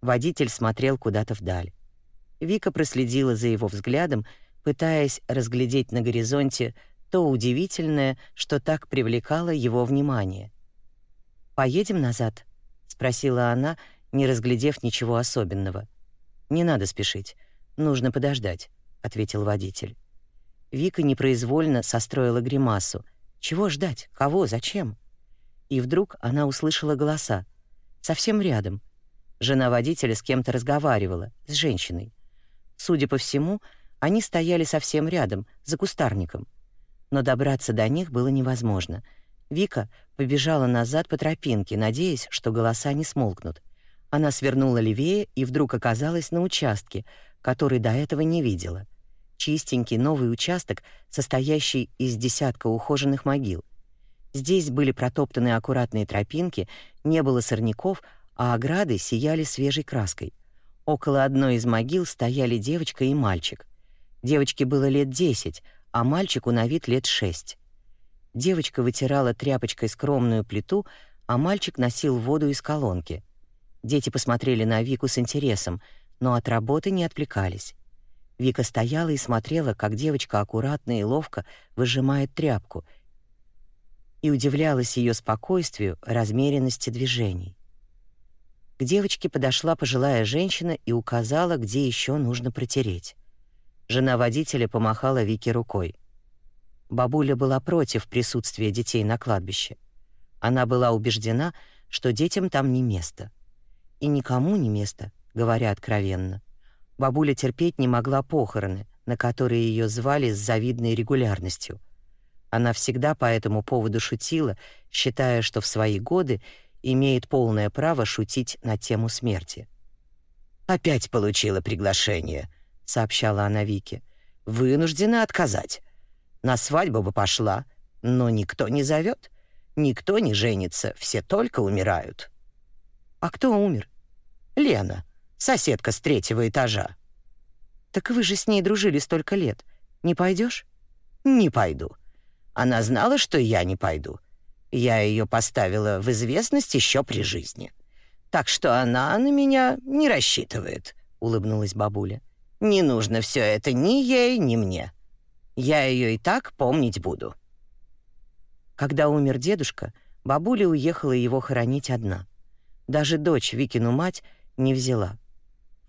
Водитель смотрел куда-то вдаль. Вика проследила за его взглядом, пытаясь разглядеть на горизонте то удивительное, что так привлекало его внимание. «Поедем назад?» — спросила она, не разглядев ничего особенного. «Не надо спешить. Нужно подождать», — ответил водитель. Вика непроизвольно состроила гримасу. Чего ждать? Кого? Зачем? И вдруг она услышала голоса. Совсем рядом. Жена водителя с кем-то разговаривала, с женщиной. Судя по всему, они стояли совсем рядом, за кустарником. Но добраться до них было невозможно. Вика побежала назад по тропинке, надеясь, что голоса не смолкнут. Она свернула левее и вдруг оказалась на участке, который до этого не видела. Чистенький новый участок, состоящий из десятка ухоженных могил. Здесь были протоптаны аккуратные тропинки, не было сорняков, а ограды сияли свежей краской. Около одной из могил стояли девочка и мальчик. Девочке было лет десять, а мальчику на вид лет шесть. Девочка вытирала тряпочкой скромную плиту, а мальчик носил воду из колонки. Дети посмотрели на Вику с интересом, но от работы не отвлекались. Вика стояла и смотрела, как девочка аккуратно и ловко выжимает тряпку, и удивлялась ее спокойствию, размеренности движений. К девочке подошла пожилая женщина и указала, где еще нужно протереть. Жена водителя помахала Вике рукой. Бабуля была против присутствия детей на кладбище. Она была убеждена, что детям там не место. И никому не место, говоря откровенно. Бабуля терпеть не могла похороны, на которые ее звали с завидной регулярностью. Она всегда по этому поводу шутила, считая, что в свои годы имеет полное право шутить на тему смерти. «Опять получила приглашение», — сообщала она Вике. «Вынуждена отказать. На свадьбу бы пошла, но никто не зовет, никто не женится, все только умирают». «А кто умер?» «Лена, соседка с третьего этажа». «Так вы же с ней дружили столько лет. Не пойдешь? «Не пойду. Она знала, что я не пойду. Я ее поставила в известность еще при жизни. Так что она на меня не рассчитывает», — улыбнулась бабуля. «Не нужно все это ни ей, ни мне. Я ее и так помнить буду». Когда умер дедушка, бабуля уехала его хоронить одна. Даже дочь, Викину мать, не взяла.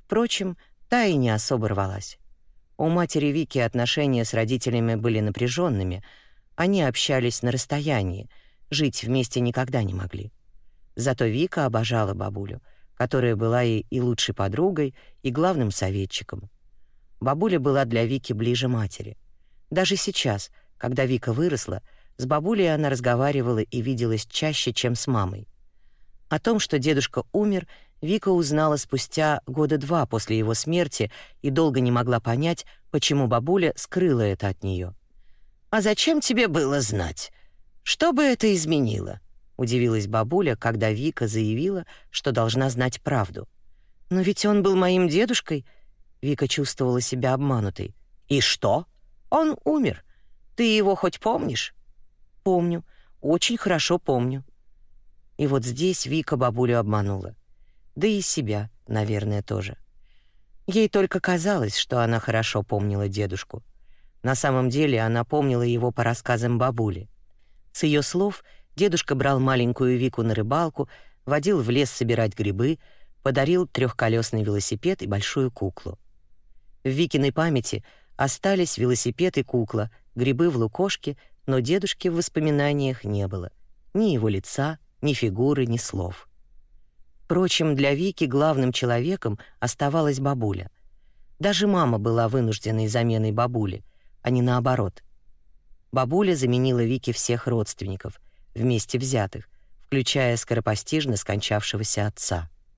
Впрочем, та и не особо рвалась. У матери Вики отношения с родителями были напряженными, они общались на расстоянии, жить вместе никогда не могли. Зато Вика обожала бабулю, которая была ей и лучшей подругой, и главным советчиком. Бабуля была для Вики ближе матери. Даже сейчас, когда Вика выросла, с бабулей она разговаривала и виделась чаще, чем с мамой. О том, что дедушка умер, Вика узнала спустя года два после его смерти и долго не могла понять, почему бабуля скрыла это от нее. «А зачем тебе было знать? Что бы это изменило?» — удивилась бабуля, когда Вика заявила, что должна знать правду. «Но ведь он был моим дедушкой», — Вика чувствовала себя обманутой. «И что? Он умер. Ты его хоть помнишь?» «Помню. Очень хорошо помню». И вот здесь Вика бабулю обманула. Да и себя, наверное, тоже. Ей только казалось, что она хорошо помнила дедушку. На самом деле она помнила его по рассказам бабули. С ее слов дедушка брал маленькую Вику на рыбалку, водил в лес собирать грибы, подарил трехколесный велосипед и большую куклу. В Викиной памяти остались велосипед и кукла, грибы в лукошке, но дедушки в воспоминаниях не было. Ни его лица, ни фигуры, ни слов. Впрочем, для Вики главным человеком оставалась бабуля. Даже мама была вынужденной заменой бабули, а не наоборот. Бабуля заменила Вике всех родственников, вместе взятых, включая скоропостижно скончавшегося отца.